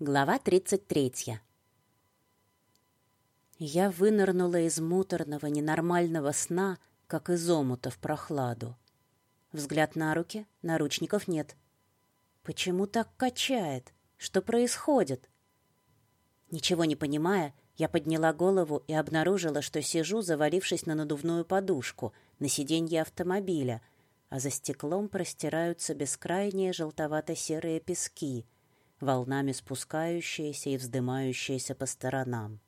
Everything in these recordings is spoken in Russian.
Глава 33. Я вынырнула из муторного, ненормального сна, как из омута в прохладу. Взгляд на руки, наручников нет. Почему так качает? Что происходит? Ничего не понимая, я подняла голову и обнаружила, что сижу, завалившись на надувную подушку на сиденье автомобиля, а за стеклом простираются бескрайние желтовато-серые пески — волнами спускающиеся и вздымающиеся по сторонам.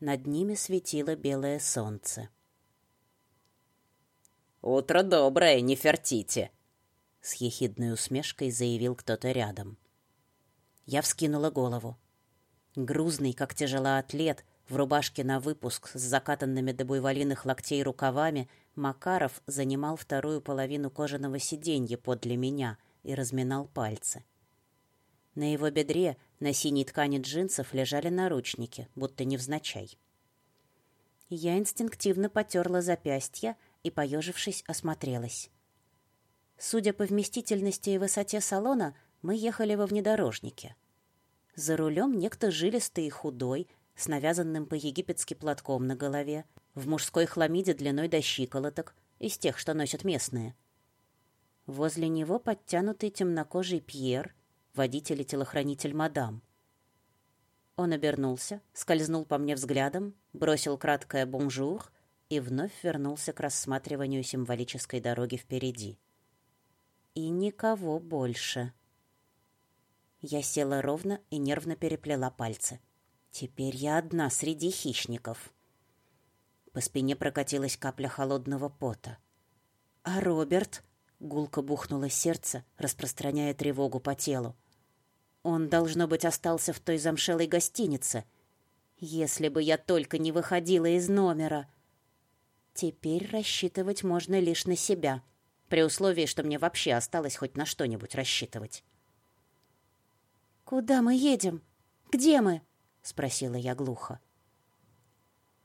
Над ними светило белое солнце. «Утро доброе, не фертите!» С ехидной усмешкой заявил кто-то рядом. Я вскинула голову. Грузный, как тяжелоатлет, в рубашке на выпуск с закатанными до буйволиных локтей рукавами, Макаров занимал вторую половину кожаного сиденья подле меня и разминал пальцы. На его бедре на синей ткани джинсов лежали наручники, будто невзначай. Я инстинктивно потерла запястья и, поежившись, осмотрелась. Судя по вместительности и высоте салона, мы ехали во внедорожнике. За рулем некто жилистый и худой, с навязанным по-египетски платком на голове, в мужской хламиде длиной до щиколоток, из тех, что носят местные. Возле него подтянутый темнокожий Пьер — водитель и телохранитель мадам. Он обернулся, скользнул по мне взглядом, бросил краткое «бонжур» и вновь вернулся к рассматриванию символической дороги впереди. И никого больше. Я села ровно и нервно переплела пальцы. Теперь я одна среди хищников. По спине прокатилась капля холодного пота. А Роберт... Гулко бухнуло сердце, распространяя тревогу по телу. Он, должно быть, остался в той замшелой гостинице. Если бы я только не выходила из номера. Теперь рассчитывать можно лишь на себя, при условии, что мне вообще осталось хоть на что-нибудь рассчитывать. «Куда мы едем? Где мы?» — спросила я глухо.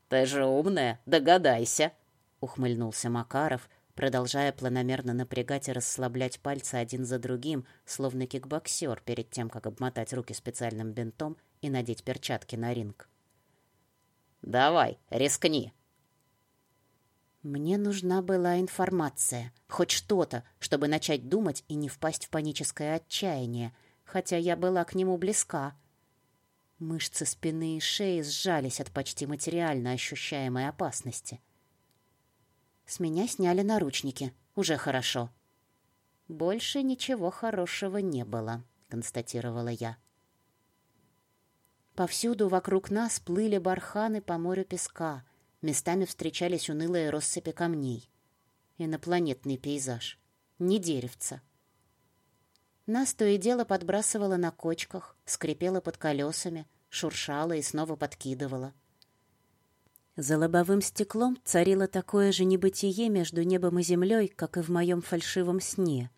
«Ты же умная, догадайся!» — ухмыльнулся Макаров, продолжая планомерно напрягать и расслаблять пальцы один за другим, словно кикбоксер перед тем, как обмотать руки специальным бинтом и надеть перчатки на ринг. «Давай, рискни!» Мне нужна была информация, хоть что-то, чтобы начать думать и не впасть в паническое отчаяние, хотя я была к нему близка. Мышцы спины и шеи сжались от почти материально ощущаемой опасности — с меня сняли наручники. Уже хорошо. Больше ничего хорошего не было, констатировала я. Повсюду вокруг нас плыли барханы по морю песка. Местами встречались унылые россыпи камней. Инопланетный пейзаж. Не деревца. Нас то и дело подбрасывало на кочках, скрипело под колесами, шуршало и снова подкидывало. За лобовым стеклом царило такое же небытие между небом и землей, как и в моем фальшивом сне.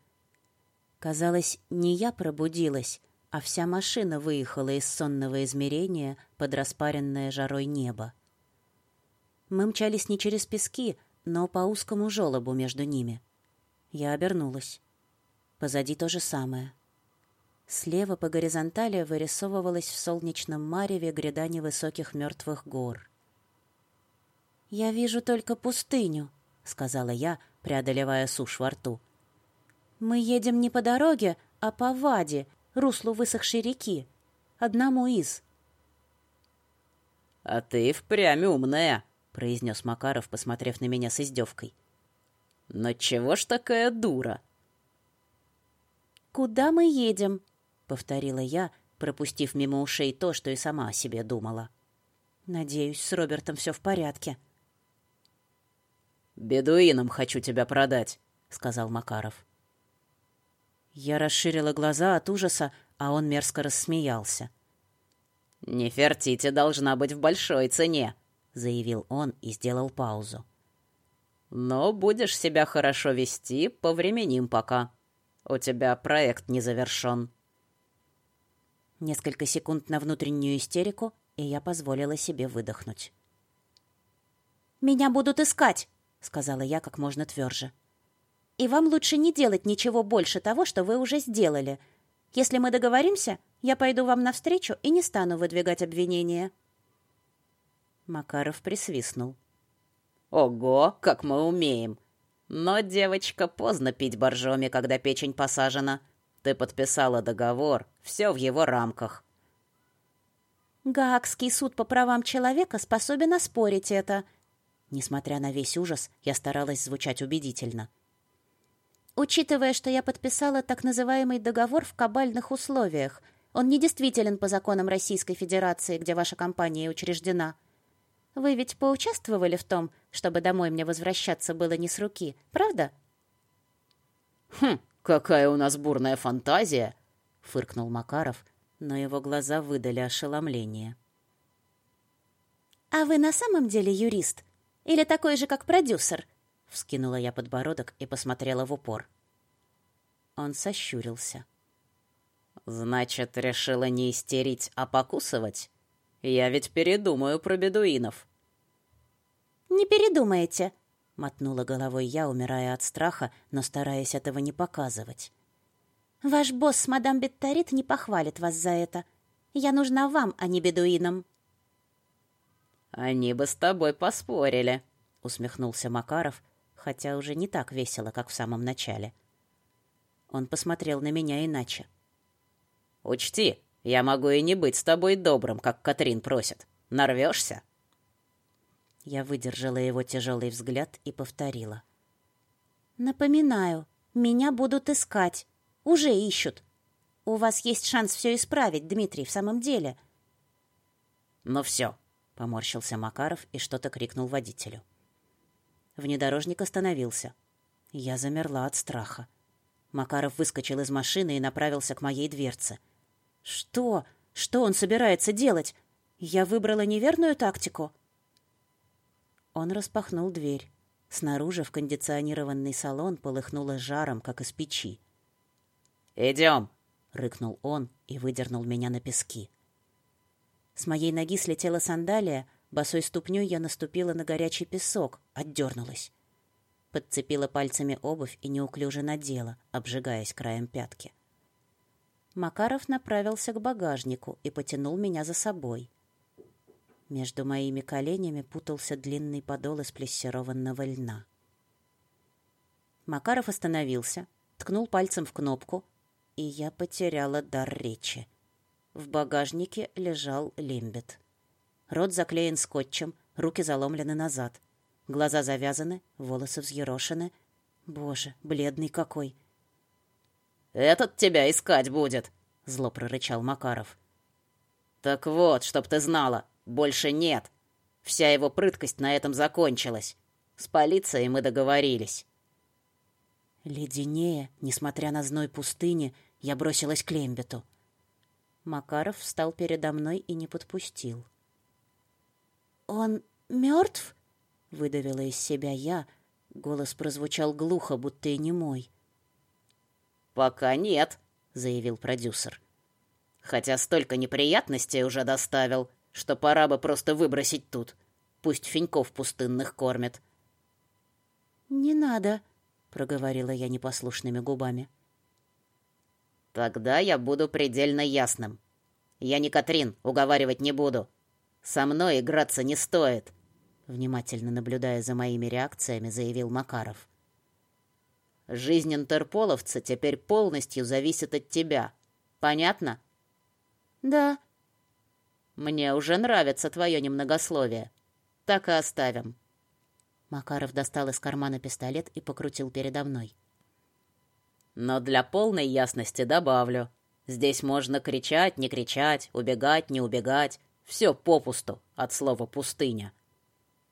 Казалось, не я пробудилась, а вся машина выехала из сонного измерения под распаренное жарой небо. Мы мчались не через пески, но по узкому желобу между ними. Я обернулась. Позади то же самое. Слева по горизонтали вырисовывалась в солнечном мареве гряда невысоких мертвых гор — «Я вижу только пустыню», — сказала я, преодолевая сушь во рту. «Мы едем не по дороге, а по ваде, руслу высохшей реки. Одному из». «А ты впрямь умная», — произнес Макаров, посмотрев на меня с издевкой. «Но чего ж такая дура?» «Куда мы едем?» — повторила я, пропустив мимо ушей то, что и сама о себе думала. «Надеюсь, с Робертом все в порядке». «Бедуинам хочу тебя продать», — сказал Макаров. Я расширила глаза от ужаса, а он мерзко рассмеялся. «Нефертити должна быть в большой цене», — заявил он и сделал паузу. «Но будешь себя хорошо вести, повременим пока. У тебя проект не завершен». Несколько секунд на внутреннюю истерику, и я позволила себе выдохнуть. «Меня будут искать!» Сказала я как можно тверже. И вам лучше не делать ничего больше того, что вы уже сделали. Если мы договоримся, Я пойду вам навстречу и не стану выдвигать обвинения». Макаров присвистнул. «Ого, как мы умеем! Но, девочка, поздно пить боржоми, когда печень посажена. Ты подписала договор, все в его рамках». Гаагский суд по правам человека способен оспорить это. Несмотря на весь ужас, я старалась звучать убедительно. Учитывая, что я подписала так называемый договор в кабальных условиях, он недействителен по законам Российской Федерации, где ваша компания учреждена. Вы ведь поучаствовали в том, чтобы домой мне возвращаться было не с руки, правда? Хм, какая у нас бурная фантазия, фыркнул Макаров, но его глаза выдали ошеломление. А вы на самом деле юрист или такой же, как продюсер? Вскинула я подбородок и посмотрела в упор. Он сощурился. Значит, решила не истерить, а покусывать? Я ведь передумаю про бедуинов. Не передумаете, мотнула головой я, умирая от страха, но стараясь этого не показывать. Ваш босс, мадам Беттарит, не похвалит вас за это. Я нужна вам, а не бедуинам. Они бы с тобой поспорили, усмехнулся Макаров, хотя уже не так весело, как в самом начале. Он посмотрел на меня иначе. Учти, я могу и не быть с тобой добрым, как Катрин просит. Нарвешься?» Я выдержала его тяжелый взгляд и повторила. «Напоминаю, меня будут искать. Уже ищут. У вас есть шанс все исправить, Дмитрий, в самом деле». «Ну все», — поморщился Макаров и что-то крикнул водителю. Внедорожник остановился. Я замерла от страха. Макаров выскочил из машины и направился к моей дверце — что? Что он собирается делать? Я выбрала неверную тактику. Он распахнул дверь. Снаружи в кондиционированный салон полыхнуло жаром, как из печи. «Идем!» — рыкнул он и выдернул меня на пески. С моей ноги слетела сандалия, босой ступней я наступила на горячий песок, отдернулась. Подцепила пальцами обувь и неуклюже надела, обжигаясь краем пятки. Макаров направился к багажнику и потянул меня за собой. Между моими коленями путался длинный подол из плессированного льна. Макаров остановился, ткнул пальцем в кнопку, и я потеряла дар речи. В багажнике лежал лимбет. Рот заклеен скотчем, руки заломлены назад. Глаза завязаны, волосы взъерошены. Боже, бледный какой! «Этот тебя искать будет», — зло прорычал Макаров. «Так вот, чтоб ты знала, больше нет. Вся его прыткость на этом закончилась. С полицией мы договорились». Леденее, несмотря на зной пустыни, я бросилась к Лембету. Макаров встал передо мной и не подпустил. «Он мертв?» — выдавила из себя я. Голос прозвучал глухо, будто и не мой. «Пока нет», — заявил продюсер. «Хотя столько неприятностей уже доставил, что пора бы просто выбросить тут. Пусть финьков пустынных кормят». «Не надо», — проговорила я непослушными губами. «Тогда я буду предельно ясным. Я не Катрин, уговаривать не буду. Со мной играться не стоит», — внимательно наблюдая за моими реакциями, заявил Макаров. Жизнь интерполовца теперь полностью зависит от тебя. Понятно? Да. Мне уже нравится твое немногословие. Так и оставим. Макаров достал из кармана пистолет и покрутил передо мной. Но для полной ясности добавлю. Здесь можно кричать, не кричать, убегать, не убегать. Все попусту, от слова «пустыня».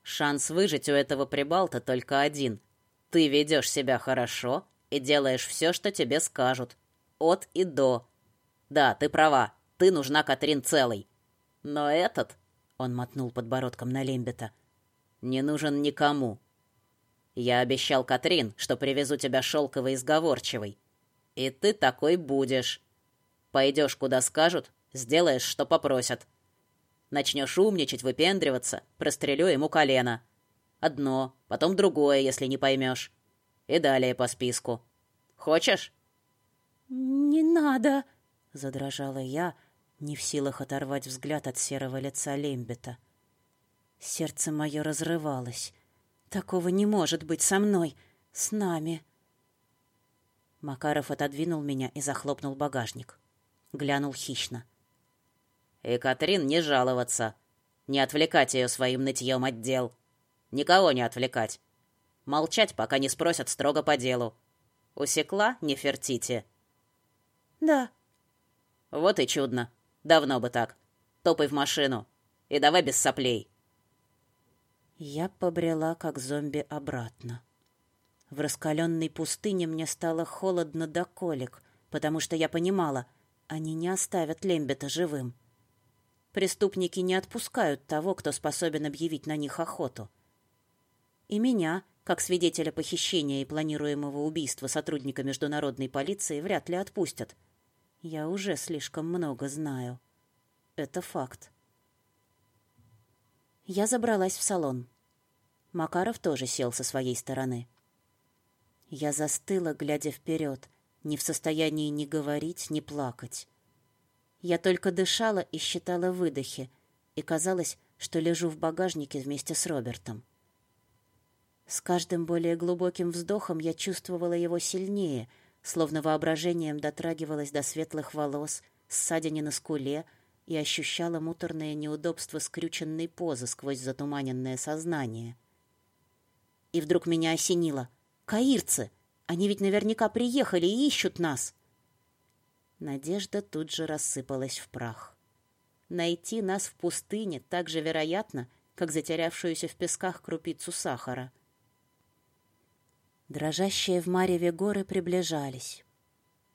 Шанс выжить у этого прибалта только один — ты ведешь себя хорошо и делаешь все, что тебе скажут. От и до. Да, ты права. Ты нужна Катрин целой. Но этот, он мотнул подбородком на Лембета, не нужен никому. Я обещал Катрин, что привезу тебя шелковой и сговорчивой. И ты такой будешь. Пойдешь, куда скажут, сделаешь, что попросят. Начнешь умничать, выпендриваться, прострелю ему колено. Одно, потом другое, если не поймешь. И далее по списку. Хочешь?» «Не надо», — задрожала я, не в силах оторвать взгляд от серого лица Лембета. Сердце мое разрывалось. Такого не может быть со мной, с нами. Макаров отодвинул меня и захлопнул багажник. Глянул хищно. «И Катрин не жаловаться. Не отвлекать ее своим нытьем от дел. Никого не отвлекать. Молчать, пока не спросят строго по делу. Усекла Нефертити?» «Да». «Вот и чудно. Давно бы так. Топай в машину. И давай без соплей». Я побрела, как зомби, обратно. В раскаленной пустыне мне стало холодно до колик, потому что я понимала, они не оставят Лембета живым. Преступники не отпускают того, кто способен объявить на них охоту. И меня, как свидетеля похищения и планируемого убийства сотрудника международной полиции, вряд ли отпустят. Я уже слишком много знаю. Это факт. Я забралась в салон. Макаров тоже сел со своей стороны. Я застыла, глядя вперед, не в состоянии ни говорить, ни плакать. Я только дышала и считала выдохи, и казалось, что лежу в багажнике вместе с Робертом. С каждым более глубоким вздохом я чувствовала его сильнее, словно воображением дотрагивалась до светлых волос, ссадине на скуле и ощущала муторное неудобство скрюченной позы сквозь затуманенное сознание. И вдруг меня осенило. «Каирцы! Они ведь наверняка приехали и ищут нас!» Надежда тут же рассыпалась в прах. Найти нас в пустыне так же вероятно, как затерявшуюся в песках крупицу сахара. Дрожащие в мареве горы приближались.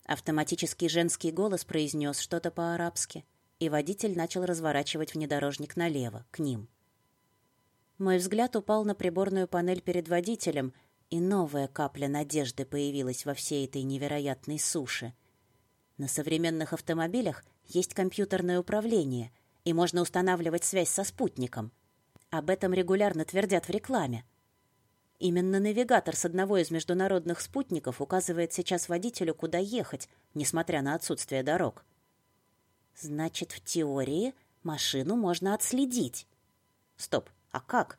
Автоматический женский голос произнес что-то по-арабски, и водитель начал разворачивать внедорожник налево, к ним. Мой взгляд упал на приборную панель перед водителем, и новая капля надежды появилась во всей этой невероятной суше — на современных автомобилях есть компьютерное управление, и можно устанавливать связь со спутником. Об этом регулярно твердят в рекламе. Именно навигатор с одного из международных спутников указывает сейчас водителю, куда ехать, несмотря на отсутствие дорог. Значит, в теории машину можно отследить. Стоп, а как?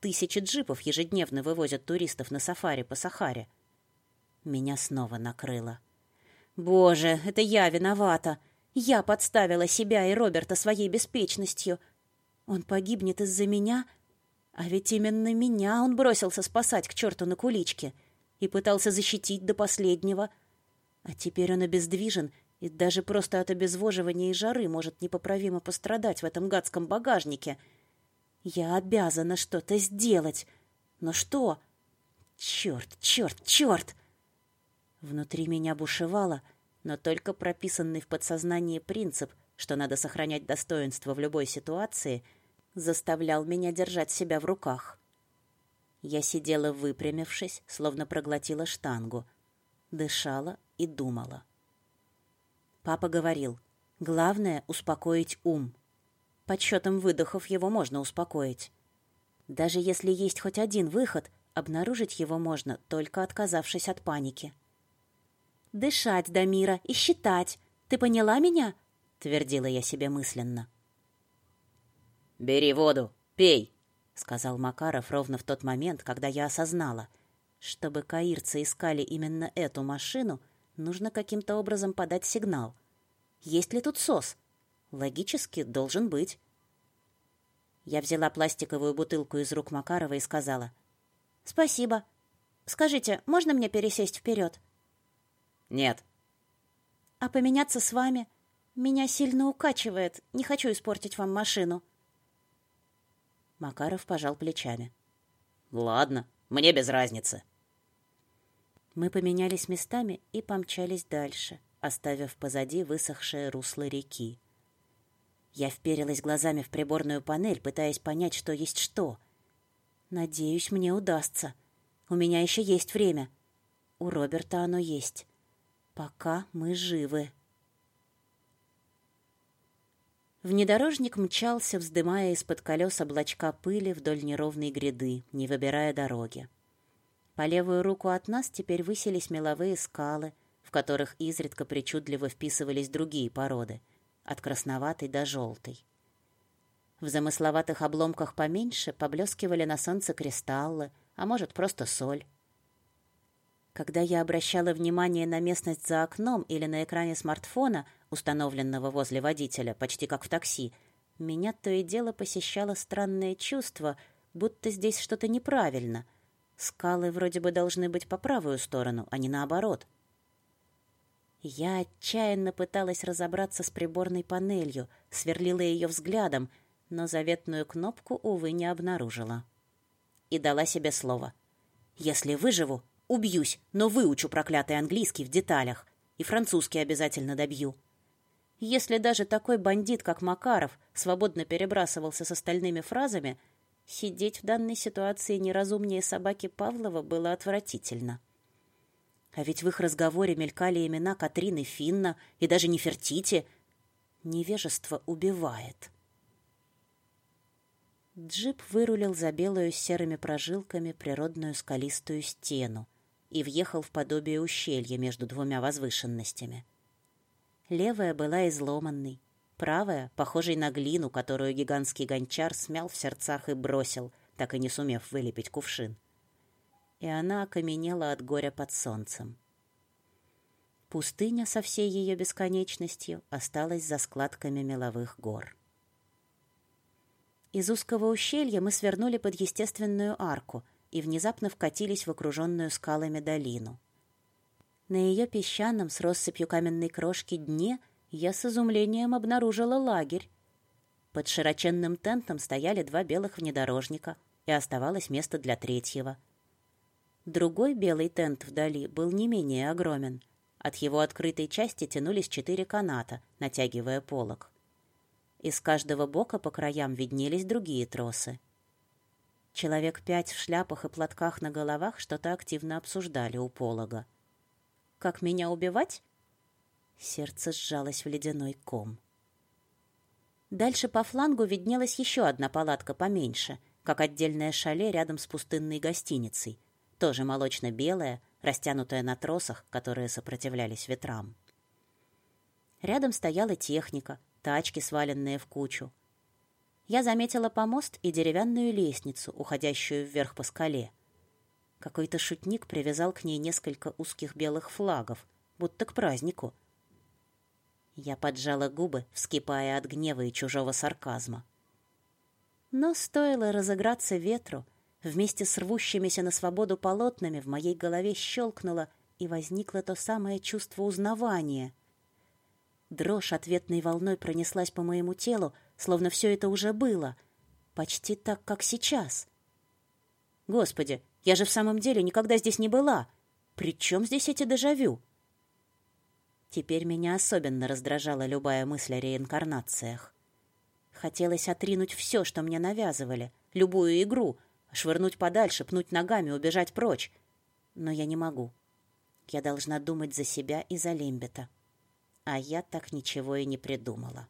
Тысячи джипов ежедневно вывозят туристов на сафари по Сахаре. Меня снова накрыло. Боже, это я виновата. Я подставила себя и Роберта своей беспечностью. Он погибнет из-за меня, а ведь именно меня он бросился спасать к черту на куличке и пытался защитить до последнего. А теперь он обездвижен и даже просто от обезвоживания и жары может непоправимо пострадать в этом гадском багажнике. Я обязана что-то сделать. Но что? Черт, черт, черт! Внутри меня бушевало, но только прописанный в подсознании принцип, что надо сохранять достоинство в любой ситуации, заставлял меня держать себя в руках. Я сидела выпрямившись, словно проглотила штангу, дышала и думала. Папа говорил, главное — успокоить ум. Подсчетом выдохов его можно успокоить. Даже если есть хоть один выход, обнаружить его можно, только отказавшись от паники. Дышать до мира и считать. Ты поняла меня? Твердила я себе мысленно. «Бери воду, пей», — сказал Макаров ровно в тот момент, когда я осознала. Чтобы каирцы искали именно эту машину, нужно каким-то образом подать сигнал. Есть ли тут сос? Логически должен быть. Я взяла пластиковую бутылку из рук Макарова и сказала. «Спасибо. Скажите, можно мне пересесть вперед?» Нет. А поменяться с вами? Меня сильно укачивает. Не хочу испортить вам машину. Макаров пожал плечами. Ладно, мне без разницы. Мы поменялись местами и помчались дальше, оставив позади высохшее русло реки. Я вперилась глазами в приборную панель, пытаясь понять, что есть что. Надеюсь, мне удастся. У меня еще есть время. У Роберта оно есть. Пока мы живы. Внедорожник мчался, вздымая из-под колес облачка пыли вдоль неровной гряды, не выбирая дороги. По левую руку от нас теперь высились меловые скалы, в которых изредка причудливо вписывались другие породы, от красноватой до желтой. В замысловатых обломках поменьше поблескивали на солнце кристаллы, а может, просто соль. Когда я обращала внимание на местность за окном или на экране смартфона, установленного возле водителя, почти как в такси, меня то и дело посещало странное чувство, будто здесь что-то неправильно. Скалы вроде бы должны быть по правую сторону, а не наоборот. Я отчаянно пыталась разобраться с приборной панелью, сверлила ее взглядом, но заветную кнопку, увы, не обнаружила. И дала себе слово. «Если выживу, убьюсь, но выучу проклятый английский в деталях, и французский обязательно добью». Если даже такой бандит, как Макаров, свободно перебрасывался с остальными фразами, сидеть в данной ситуации неразумнее собаки Павлова было отвратительно. А ведь в их разговоре мелькали имена Катрины Финна и даже Нефертити. Невежество убивает. Джип вырулил за белую с серыми прожилками природную скалистую стену и въехал в подобие ущелья между двумя возвышенностями. Левая была изломанной, правая — похожей на глину, которую гигантский гончар смял в сердцах и бросил, так и не сумев вылепить кувшин. И она окаменела от горя под солнцем. Пустыня со всей ее бесконечностью осталась за складками меловых гор. Из узкого ущелья мы свернули под естественную арку и внезапно вкатились в окруженную скалами долину. На ее песчаном с россыпью каменной крошки дне я с изумлением обнаружила лагерь. Под широченным тентом стояли два белых внедорожника, и оставалось место для третьего. Другой белый тент вдали был не менее огромен. От его открытой части тянулись четыре каната, натягивая полог. Из каждого бока по краям виднелись другие тросы. Человек пять в шляпах и платках на головах что-то активно обсуждали у полога. «Как меня убивать?» Сердце сжалось в ледяной ком. Дальше по флангу виднелась еще одна палатка поменьше, как отдельное шале рядом с пустынной гостиницей, тоже молочно-белая, растянутая на тросах, которые сопротивлялись ветрам. Рядом стояла техника, тачки, сваленные в кучу. Я заметила помост и деревянную лестницу, уходящую вверх по скале. Какой-то шутник привязал к ней несколько узких белых флагов, будто к празднику. Я поджала губы, вскипая от гнева и чужого сарказма. Но стоило разыграться ветру, вместе с рвущимися на свободу полотнами в моей голове щелкнуло, и возникло то самое чувство узнавания — Дрожь ответной волной пронеслась по моему телу, словно все это уже было. Почти так, как сейчас. Господи, я же в самом деле никогда здесь не была. При чем здесь эти дежавю? Теперь меня особенно раздражала любая мысль о реинкарнациях. Хотелось отринуть все, что мне навязывали, любую игру, швырнуть подальше, пнуть ногами, убежать прочь. Но я не могу. Я должна думать за себя и за Лембета а я так ничего и не придумала.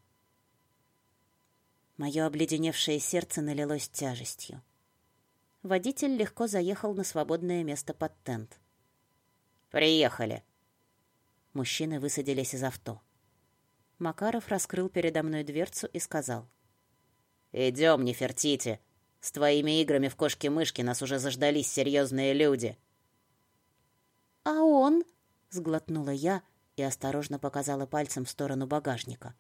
Мое обледеневшее сердце налилось тяжестью. Водитель легко заехал на свободное место под тент. «Приехали!» Мужчины высадились из авто. Макаров раскрыл передо мной дверцу и сказал. «Идем, Нефертити. С твоими играми в кошки-мышки нас уже заждались серьезные люди». «А он?» — сглотнула я, и осторожно показала пальцем в сторону багажника.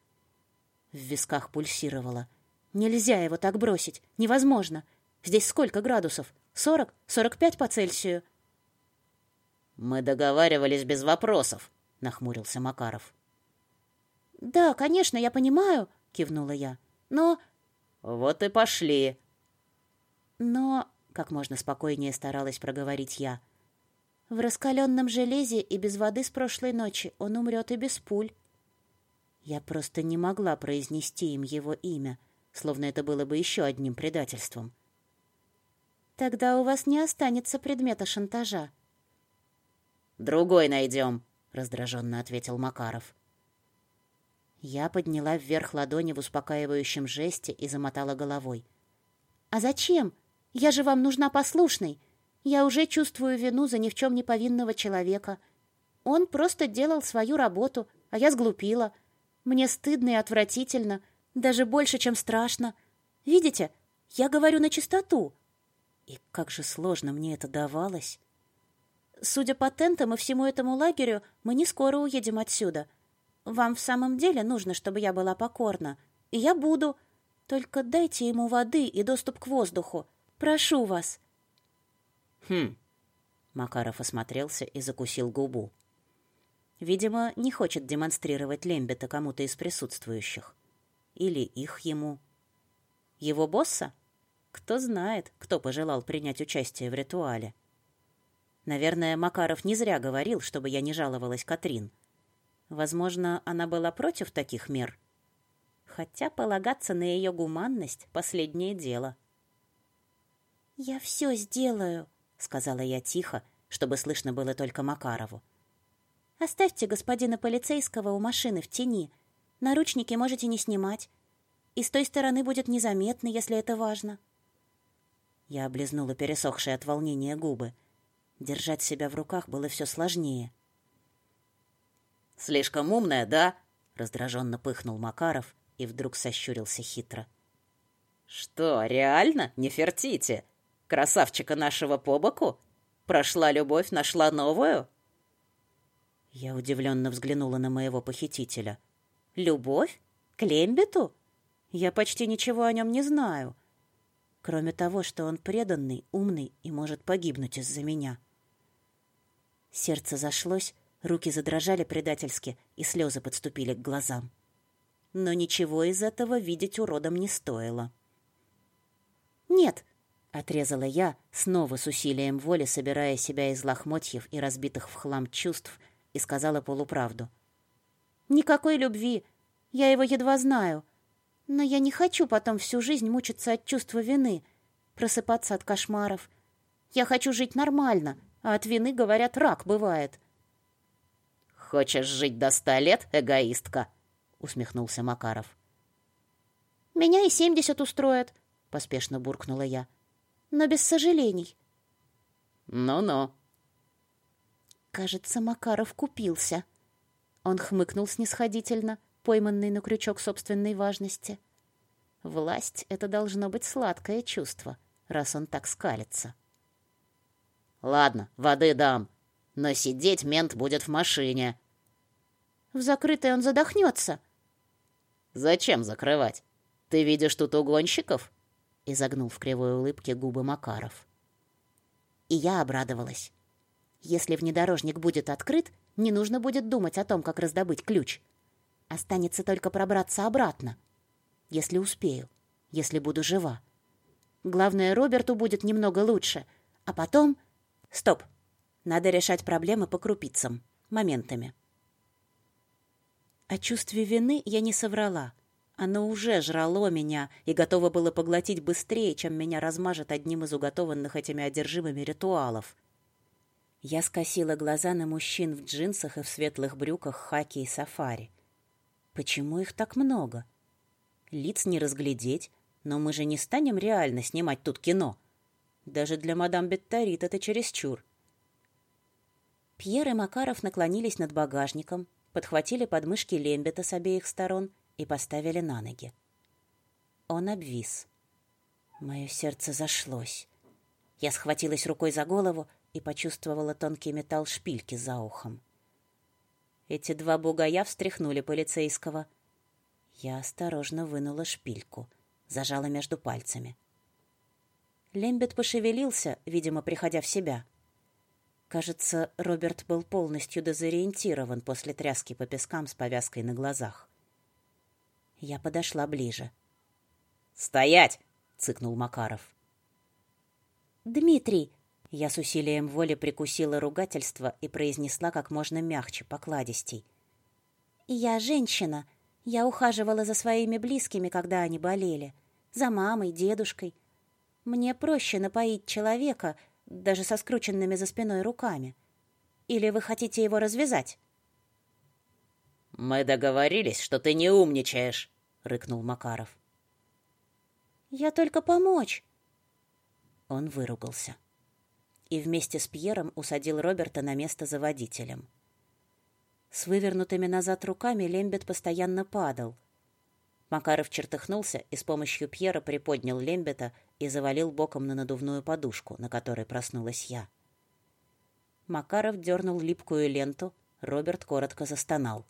В висках пульсировало. «Нельзя его так бросить! Невозможно! Здесь сколько градусов? Сорок? Сорок пять по Цельсию?» «Мы договаривались без вопросов», — нахмурился Макаров. «Да, конечно, я понимаю», — кивнула я. «Но...» «Вот и пошли». «Но...» — как можно спокойнее старалась проговорить я. В раскаленном железе и без воды с прошлой ночи он умрет и без пуль. Я просто не могла произнести им его имя, словно это было бы еще одним предательством. Тогда у вас не останется предмета шантажа. «Другой найдем», — раздраженно ответил Макаров. Я подняла вверх ладони в успокаивающем жесте и замотала головой. «А зачем? Я же вам нужна послушной. Я уже чувствую вину за ни в чем не повинного человека. Он просто делал свою работу, а я сглупила. Мне стыдно и отвратительно, даже больше, чем страшно. Видите, я говорю на чистоту. И как же сложно мне это давалось. Судя по тентам и всему этому лагерю, мы не скоро уедем отсюда. Вам в самом деле нужно, чтобы я была покорна. И я буду. Только дайте ему воды и доступ к воздуху. Прошу вас. Хм. Макаров осмотрелся и закусил губу. Видимо, не хочет демонстрировать Лембета кому-то из присутствующих. Или их ему. Его босса? Кто знает, кто пожелал принять участие в ритуале. Наверное, Макаров не зря говорил, чтобы я не жаловалась Катрин. Возможно, она была против таких мер. Хотя полагаться на ее гуманность — последнее дело. «Я все сделаю», — сказала я тихо, чтобы слышно было только Макарову. «Оставьте господина полицейского у машины в тени. Наручники можете не снимать. И с той стороны будет незаметно, если это важно». Я облизнула пересохшие от волнения губы. Держать себя в руках было все сложнее. «Слишком умная, да?» — раздраженно пыхнул Макаров и вдруг сощурился хитро. «Что, реально? Не фертите? Красавчика нашего по боку? Прошла любовь, нашла новую?» Я удивленно взглянула на моего похитителя. «Любовь? К? Я почти ничего о нем не знаю, кроме того, что он преданный, умный и может погибнуть из-за меня». Сердце зашлось, руки задрожали предательски, и слезы подступили к глазам. Но ничего из этого видеть уродом не стоило. «Нет!» Отрезала я, снова с усилием воли собирая себя из лохмотьев и разбитых в хлам чувств, и сказала полуправду. «Никакой любви. Я его едва знаю. Но я не хочу потом всю жизнь мучиться от чувства вины, просыпаться от кошмаров. Я хочу жить нормально, а от вины, говорят, рак бывает». «Хочешь жить до ста лет, эгоистка?» — усмехнулся Макаров. «Меня и семьдесят устроят», — поспешно буркнула я но без сожалений. Ну-ну. Кажется, Макаров купился. Он хмыкнул снисходительно, пойманный на крючок собственной важности. Власть — это должно быть сладкое чувство, раз он так скалится. Ладно, воды дам, но сидеть мент будет в машине. В закрытой он задохнется. Зачем закрывать? Ты видишь тут угонщиков? изогнул в кривой улыбке губы Макаров. И я обрадовалась. Если внедорожник будет открыт, не нужно будет думать о том, как раздобыть ключ. Останется только пробраться обратно. Если успею, если буду жива. Главное, Роберту будет немного лучше, а потом... Стоп. Надо решать проблемы по крупицам, моментами. О чувстве вины я не соврала. Оно уже жрало меня и готово было поглотить быстрее, чем меня размажет одним из уготованных этими одержимыми ритуалов. Я скосила глаза на мужчин в джинсах и в светлых брюках хаки и сафари. Почему их так много? Лиц не разглядеть, но мы же не станем реально снимать тут кино. Даже для мадам Бетторит это чересчур. Пьер и Макаров наклонились над багажником, подхватили подмышки Лембета с обеих сторон и поставили на ноги. Он обвис. Мое сердце зашлось. Я схватилась рукой за голову и почувствовала тонкий металл шпильки за ухом. Эти два бугая встряхнули полицейского. Я осторожно вынула шпильку, зажала между пальцами. Лембет пошевелился, видимо, приходя в себя. Кажется, Роберт был полностью дезориентирован после тряски по пескам с повязкой на глазах. Я подошла ближе. «Стоять!» — цыкнул Макаров. «Дмитрий!» Я с усилием воли прикусила ругательство и произнесла как можно мягче, покладистей. «Я женщина. Я ухаживала за своими близкими, когда они болели. За мамой, дедушкой. Мне проще напоить человека, даже со скрученными за спиной руками. Или вы хотите его развязать?» «Мы договорились, что ты не умничаешь», — рыкнул Макаров. «Я только помочь». Он выругался. И вместе с Пьером усадил Роберта на место за водителем. С вывернутыми назад руками Лембет постоянно падал. Макаров чертыхнулся и с помощью Пьера приподнял Лембета и завалил боком на надувную подушку, на которой проснулась я. Макаров дернул липкую ленту, Роберт коротко застонал.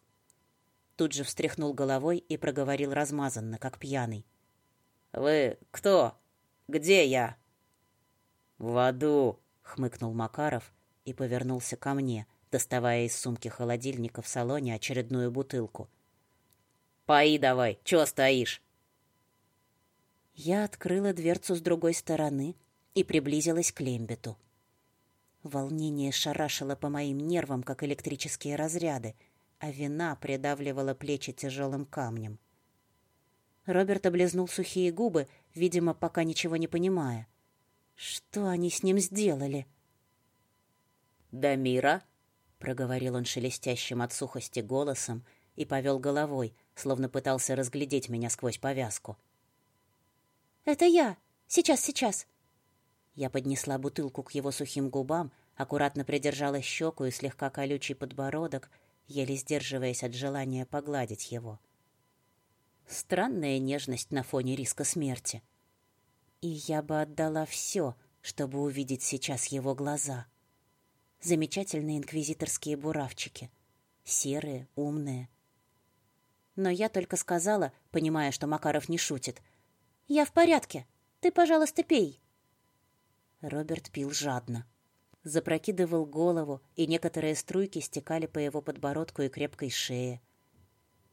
Тут же встряхнул головой и проговорил размазанно, как пьяный. «Вы кто? Где я?» «В аду!» — хмыкнул Макаров и повернулся ко мне, доставая из сумки холодильника в салоне очередную бутылку. «Пои давай, чё стоишь?» Я открыла дверцу с другой стороны и приблизилась к Лембету. Волнение шарашило по моим нервам, как электрические разряды, а вина придавливала плечи тяжелым камнем. Роберт облизнул сухие губы, видимо, пока ничего не понимая. Что они с ним сделали? «Дамира?» — проговорил он шелестящим от сухости голосом и повел головой, словно пытался разглядеть меня сквозь повязку. «Это я! Сейчас, сейчас!» Я поднесла бутылку к его сухим губам, аккуратно придержала щеку и слегка колючий подбородок, еле сдерживаясь от желания погладить его. Странная нежность на фоне риска смерти. И я бы отдала все, чтобы увидеть сейчас его глаза. Замечательные инквизиторские буравчики. Серые, умные. Но я только сказала, понимая, что Макаров не шутит. «Я в порядке. Ты, пожалуйста, пей». Роберт пил жадно. Запрокидывал голову, и некоторые струйки стекали по его подбородку и крепкой шее.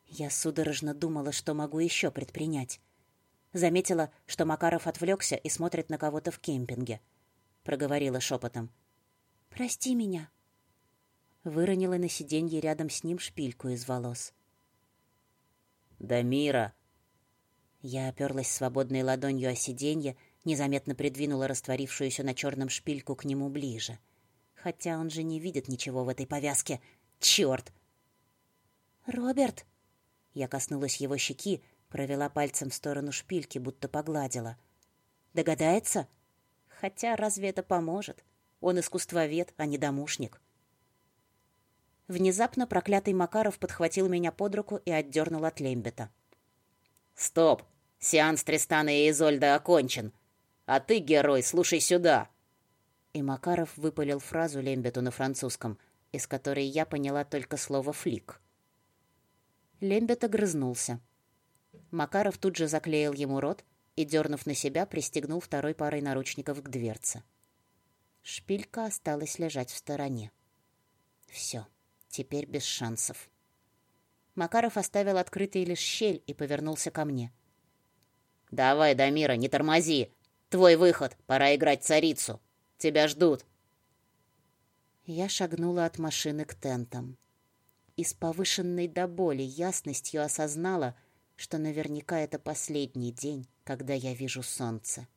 Я судорожно думала, что могу еще предпринять. Заметила, что Макаров отвлекся и смотрит на кого-то в кемпинге. Проговорила шепотом. «Прости меня». Выронила на сиденье рядом с ним шпильку из волос. «Дамира!» Я оперлась свободной ладонью о сиденье незаметно придвинула растворившуюся на черном шпильку к нему ближе. Хотя он же не видит ничего в этой повязке. Черт! «Роберт!» Я коснулась его щеки, провела пальцем в сторону шпильки, будто погладила. «Догадается? Хотя разве это поможет? Он искусствовед, а не домушник». Внезапно проклятый Макаров подхватил меня под руку и отдернул от Лембета. «Стоп! Сеанс Тристана и Изольда окончен. А ты, герой, слушай сюда!» И Макаров выпалил фразу Лембету на французском, из которой я поняла только слово «флик». Лембет огрызнулся. Макаров тут же заклеил ему рот и, дернув на себя, пристегнул второй парой наручников к дверце. Шпилька осталась лежать в стороне. Все, теперь без шансов. Макаров оставил открытой лишь щель и повернулся ко мне. «Давай, Дамира, не тормози! Твой выход. Пора играть царицу. Тебя ждут. Я шагнула от машины к тентам. И с повышенной до боли ясностью осознала, что наверняка это последний день, когда я вижу солнце.